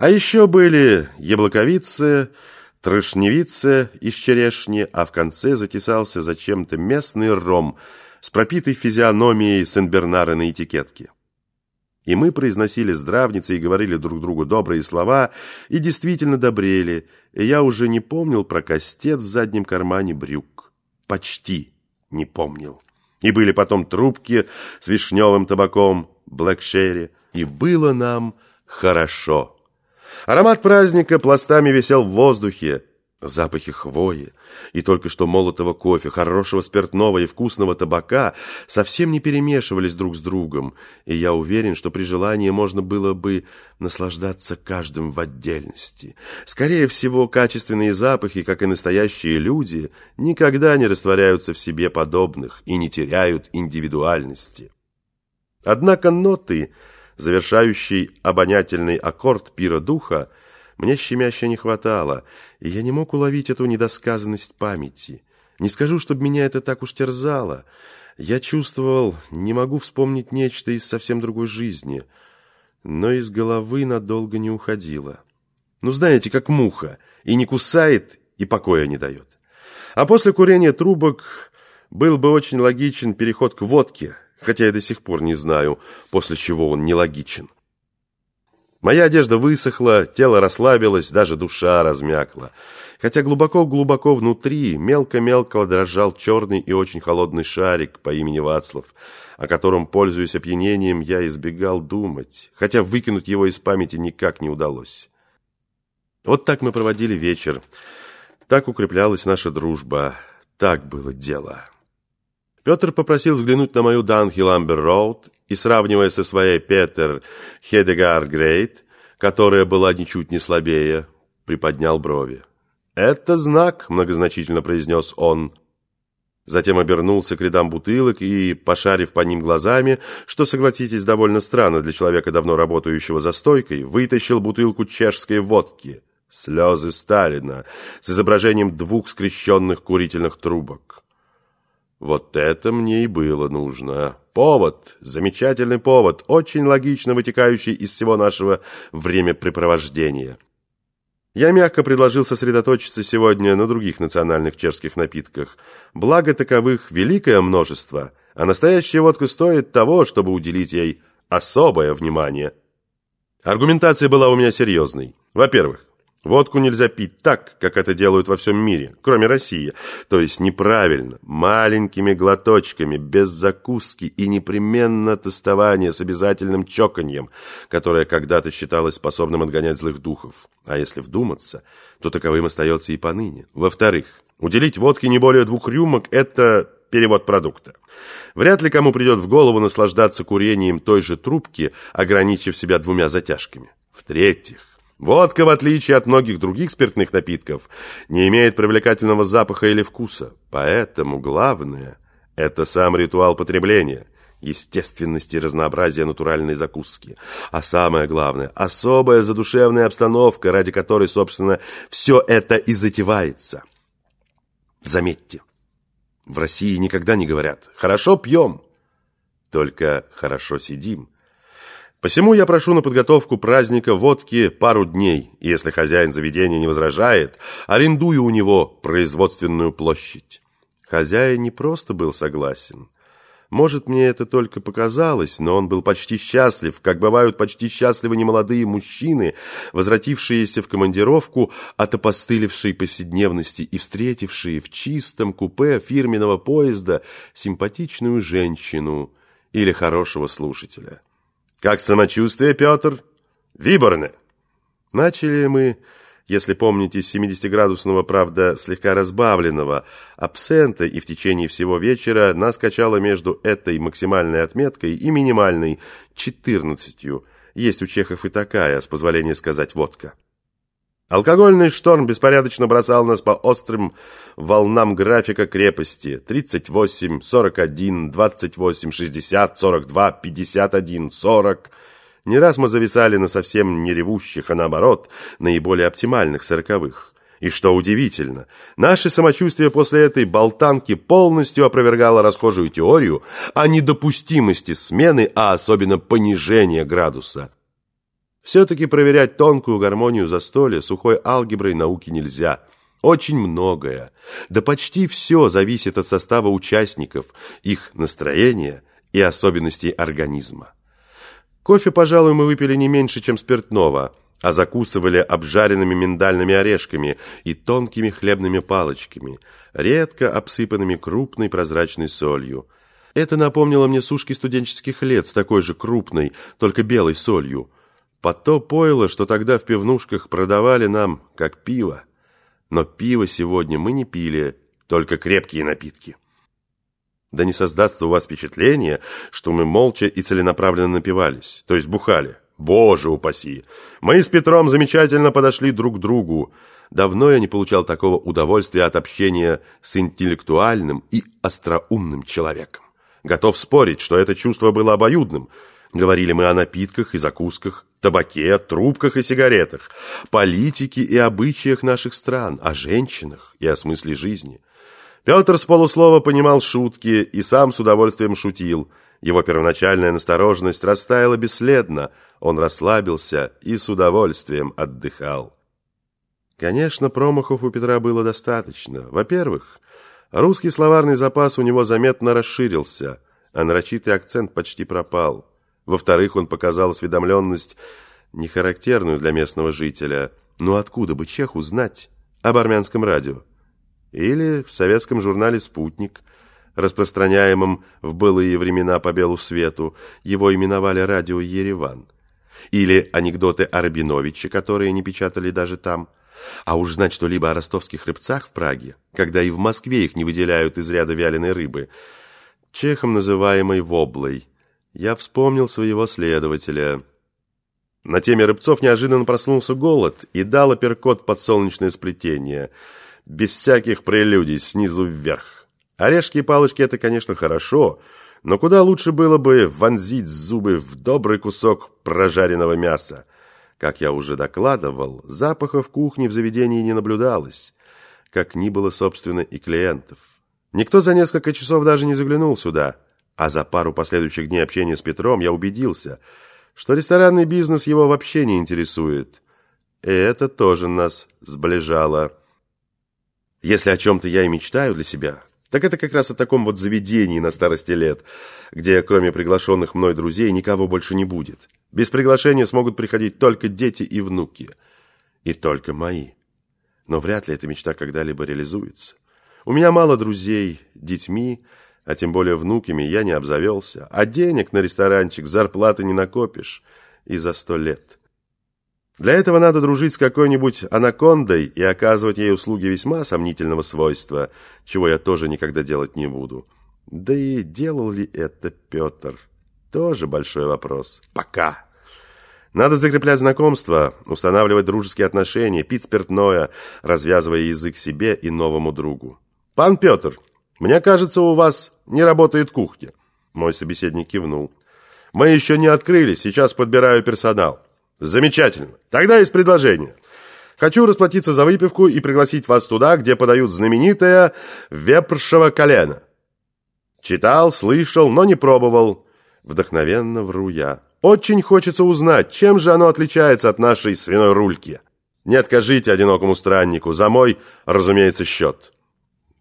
А еще были яблоковицы, трошневицы из черешни, а в конце затесался зачем-то местный ром с пропитой физиономией Сен-Бернара на этикетке. И мы произносили здравницы и говорили друг другу добрые слова, и действительно добрели, и я уже не помнил про кастет в заднем кармане брюк. Почти не помнил. И были потом трубки с вишневым табаком, блэкшерри, и было нам хорошо. Аромат праздника пластами висел в воздухе, запахи хвои и только что молотого кофе, хорошего спиртного и вкусного табака совсем не перемешивались друг с другом, и я уверен, что при желании можно было бы наслаждаться каждым в отдельности. Скорее всего, качественные запахи, как и настоящие люди, никогда не растворяются в себе подобных и не теряют индивидуальности. Однако ноты, завершающий обонятельный аккорд пира духа, мне щемяще не хватало, и я не мог уловить эту недосказанность памяти. Не скажу, чтобы меня это так уж терзало. Я чувствовал, не могу вспомнить нечто из совсем другой жизни, но из головы надолго не уходило. Ну, знаете, как муха, и не кусает, и покоя не дает. А после курения трубок был бы очень логичен переход к водке, хотя я до сих пор не знаю, после чего он нелогичен. Моя одежда высохла, тело расслабилось, даже душа размякла. Хотя глубоко-глубоко внутри мелко-мелко дрожал черный и очень холодный шарик по имени Вацлав, о котором, пользуясь опьянением, я избегал думать, хотя выкинуть его из памяти никак не удалось. Вот так мы проводили вечер. Так укреплялась наша дружба. Так было дело. Петр попросил взглянуть на мою Данхи Ламбер Роуд и, сравнивая со своей Петер Хедегар Грейт, которая была ничуть не слабее, приподнял брови. «Это знак», — многозначительно произнес он. Затем обернулся к рядам бутылок и, пошарив по ним глазами, что, согласитесь, довольно странно для человека, давно работающего за стойкой, вытащил бутылку чешской водки. Слезы Сталина с изображением двух скрещенных курительных трубок. Вот это мне и было нужно. Повод, замечательный повод, очень логично вытекающий из всего нашего времяпрепровождения. Я мягко предложил сосредоточиться сегодня на других национальных чешских напитках. Благо таковых великое множество, а настоящая водка стоит того, чтобы уделить ей особое внимание. Аргументация была у меня серьезной. Во-первых, Водку нельзя пить так, как это делают во всем мире, кроме России. То есть неправильно, маленькими глоточками, без закуски и непременно тестование с обязательным чоканьем, которое когда-то считалось способным отгонять злых духов. А если вдуматься, то таковым остается и поныне. Во-вторых, уделить водке не более двух рюмок – это перевод продукта. Вряд ли кому придет в голову наслаждаться курением той же трубки, ограничив себя двумя затяжками. В-третьих, Водка, в отличие от многих других спиртных напитков, не имеет привлекательного запаха или вкуса. Поэтому главное – это сам ритуал потребления, естественность и разнообразие натуральной закуски. А самое главное – особая задушевная обстановка, ради которой, собственно, все это и затевается. Заметьте, в России никогда не говорят «хорошо пьем», только «хорошо сидим». Посему я прошу на подготовку праздника водки пару дней, и если хозяин заведения не возражает, арендую у него производственную площадь. Хозяин не просто был согласен. Может, мне это только показалось, но он был почти счастлив, как бывают почти счастливы немолодые мужчины, возвратившиеся в командировку от опостылевшей повседневности и встретившие в чистом купе фирменного поезда симпатичную женщину или хорошего слушателя. «Как самочувствие, Петр?» «Виборны!» Начали мы, если помните, с 70-градусного, правда, слегка разбавленного абсента, и в течение всего вечера нас качало между этой максимальной отметкой и минимальной 14 Есть у чехов и такая, с позволения сказать, водка. Алкогольный шторм беспорядочно бросал нас по острым волнам графика крепости 38, 41, 28, 60, 42, 51, 40. Не раз мы зависали на совсем не ревущих, а наоборот, наиболее оптимальных сороковых. И что удивительно, наше самочувствие после этой болтанки полностью опровергало расхожую теорию о недопустимости смены, а особенно понижения градуса. Все-таки проверять тонкую гармонию застолья сухой алгеброй науки нельзя. Очень многое, да почти все зависит от состава участников, их настроения и особенностей организма. Кофе, пожалуй, мы выпили не меньше, чем спиртного, а закусывали обжаренными миндальными орешками и тонкими хлебными палочками, редко обсыпанными крупной прозрачной солью. Это напомнило мне сушки студенческих лет с такой же крупной, только белой солью. Под то пойло, что тогда в пивнушках продавали нам, как пиво. Но пиво сегодня мы не пили, только крепкие напитки. Да не создастся у вас впечатление, что мы молча и целенаправленно напивались, то есть бухали. Боже упаси! Мы с Петром замечательно подошли друг к другу. Давно я не получал такого удовольствия от общения с интеллектуальным и остроумным человеком. Готов спорить, что это чувство было обоюдным. Говорили мы о напитках и закусках, табаке, трубках и сигаретах, политике и обычаях наших стран, о женщинах и о смысле жизни. Петр с полуслова понимал шутки и сам с удовольствием шутил. Его первоначальная настороженность растаяла бесследно, он расслабился и с удовольствием отдыхал. Конечно, промахов у Петра было достаточно. Во-первых, русский словарный запас у него заметно расширился, а нарочитый акцент почти пропал. Во-вторых, он показал осведомленность, не характерную для местного жителя. Но откуда бы чеху знать об армянском радио? Или в советском журнале «Спутник», распространяемом в былые времена по белу свету, его именовали радио «Ереван». Или анекдоты о Рабиновиче, которые не печатали даже там. А уж знать что-либо о ростовских рыбцах в Праге, когда и в Москве их не выделяют из ряда вяленой рыбы, чехом называемой «воблой», я вспомнил своего следователя. На теме рыбцов неожиданно проснулся голод и дал апперкот под солнечное сплетение, без всяких прелюдий, снизу вверх. Орешки и палочки – это, конечно, хорошо, но куда лучше было бы вонзить зубы в добрый кусок прожаренного мяса. Как я уже докладывал, запаха в кухне в заведении не наблюдалось, как ни было, собственно, и клиентов. Никто за несколько часов даже не заглянул сюда – а за пару последующих дней общения с Петром я убедился, что ресторанный бизнес его вообще не интересует. И это тоже нас сближало. Если о чем-то я и мечтаю для себя, так это как раз о таком вот заведении на старости лет, где кроме приглашенных мной друзей никого больше не будет. Без приглашения смогут приходить только дети и внуки. И только мои. Но вряд ли эта мечта когда-либо реализуется. У меня мало друзей, детьми, а тем более внуками, я не обзавелся. А денег на ресторанчик, зарплаты не накопишь и за сто лет. Для этого надо дружить с какой-нибудь анакондой и оказывать ей услуги весьма сомнительного свойства, чего я тоже никогда делать не буду. Да и делал ли это Петр? Тоже большой вопрос. Пока. Надо закреплять знакомства, устанавливать дружеские отношения, пить спиртное, развязывая язык себе и новому другу. «Пан Петр, мне кажется, у вас не работает кухня. Мой собеседник кивнул. Мы еще не открылись, сейчас подбираю персонал. Замечательно. Тогда есть предложение. Хочу расплатиться за выпивку и пригласить вас туда, где подают знаменитое вепршево колено. Читал, слышал, но не пробовал. Вдохновенно вру я. Очень хочется узнать, чем же оно отличается от нашей свиной рульки. Не откажите одинокому страннику, за мой, разумеется, счет.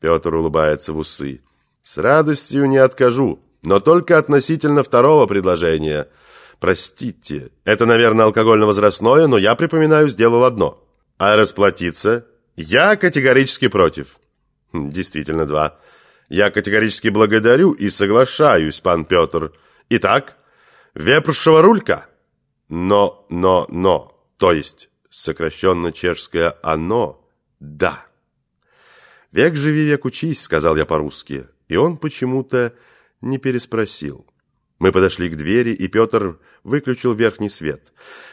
Петр улыбается в усы. «С радостью не откажу, но только относительно второго предложения. Простите, это, наверное, алкогольно-возрастное, но я, припоминаю, сделал одно. А расплатиться? Я категорически против». Хм, «Действительно, два. Я категорически благодарю и соглашаюсь, пан Петр. Итак, вепршего рулька?» «Но, но, но, то есть сокращенно чешское «оно», да». «Век живи, век учись», — сказал я по-русски, и он почему-то не переспросил. Мы подошли к двери, и Петр выключил верхний свет.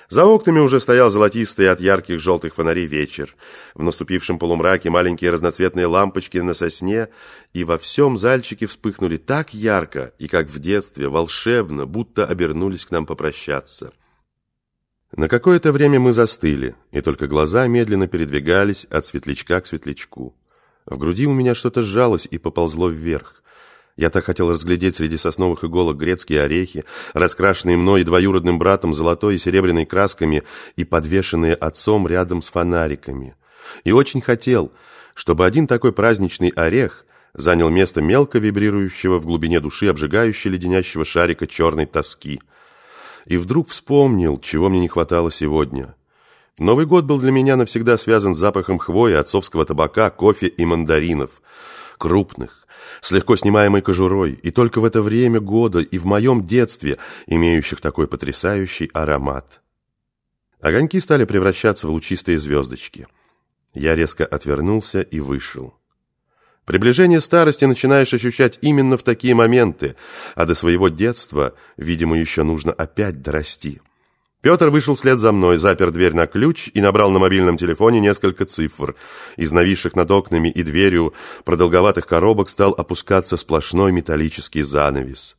За окнами уже стоял золотистый от ярких желтых фонарей вечер. В наступившем полумраке маленькие разноцветные лампочки на сосне, и во всем зальчике вспыхнули так ярко, и как в детстве, волшебно, будто обернулись к нам попрощаться. На какое-то время мы застыли, и только глаза медленно передвигались от светлячка к светлячку. В груди у меня что-то сжалось и поползло вверх. Я так хотел разглядеть среди сосновых иголок грецкие орехи, раскрашенные мной и двоюродным братом золотой и серебряной красками и подвешенные отцом рядом с фонариками. И очень хотел, чтобы один такой праздничный орех занял место мелко вибрирующего в глубине души обжигающего леденящего шарика черной тоски. И вдруг вспомнил, чего мне не хватало сегодня. Новый год был для меня навсегда связан с запахом хвои, отцовского табака, кофе и мандаринов. Крупных, с легко снимаемой кожурой, и только в это время года и в моем детстве, имеющих такой потрясающий аромат. Огоньки стали превращаться в лучистые звездочки. Я резко отвернулся и вышел. Приближение старости начинаешь ощущать именно в такие моменты, а до своего детства, видимо, еще нужно опять дорасти. Петр вышел вслед за мной, запер дверь на ключ и набрал на мобильном телефоне несколько цифр. Из нависших над окнами и дверью продолговатых коробок стал опускаться сплошной металлический занавес.